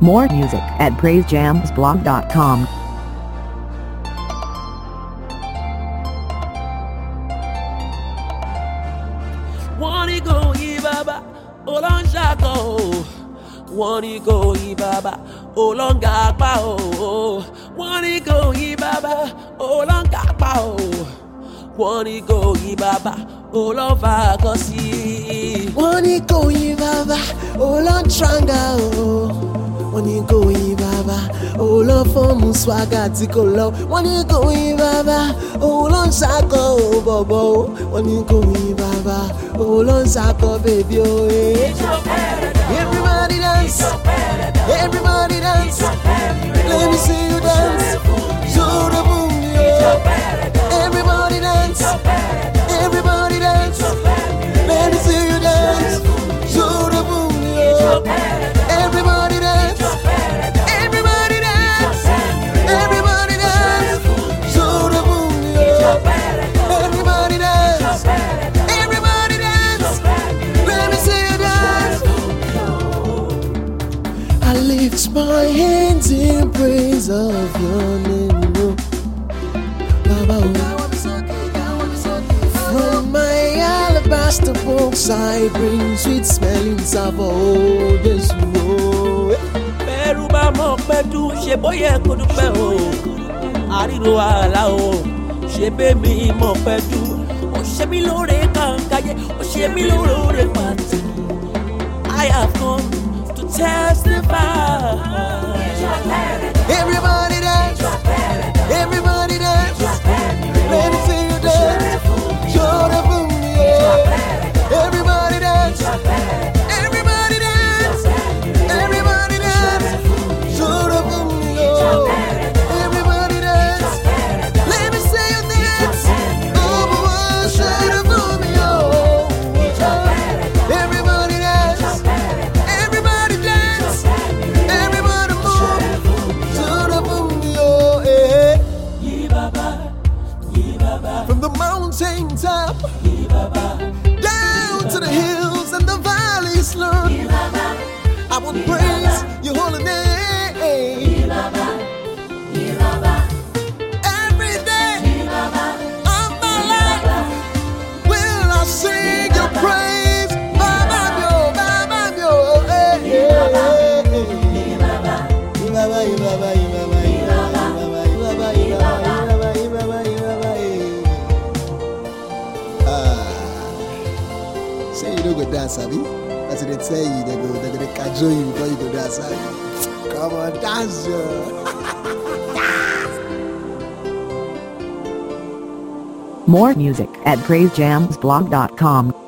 More music at praisejamsblog.com. Wanna go ibaba olonja go. Wanna go ibaba olonga pa o. Wanna go ibaba olonga pa o. Wanna go ibaba olova go si. Wanna go ibaba olontranga o wọ́n ní kò yí bàbá yí bàbá olóńfọ́ọ̀mù swaga tí kò lọ wọ́n ní kò yí bàbá olóńṣàkọ o bọ̀bọ̀ o wọ́n ní yí bàbá olóńṣàkọ bèbí o. Everybody dance, everybody dance, let me see you dance, the boom, yeah. Everybody dance, everybody dance, let me see you dance, the boom, yeah. My hands in praise of your name. oh. Oh. From my alabaster box, I bring sweet smelling savour. Oh, yes, oh. bẹ́rù bá mọ̀ ó ó I have come bàbá. down to the hills and the valleys, Lord. I will praise your holy name. Go dance. That's what they. They you before you go dance, Abi. Come on, dance, yo. More music at praisejamsblog.com.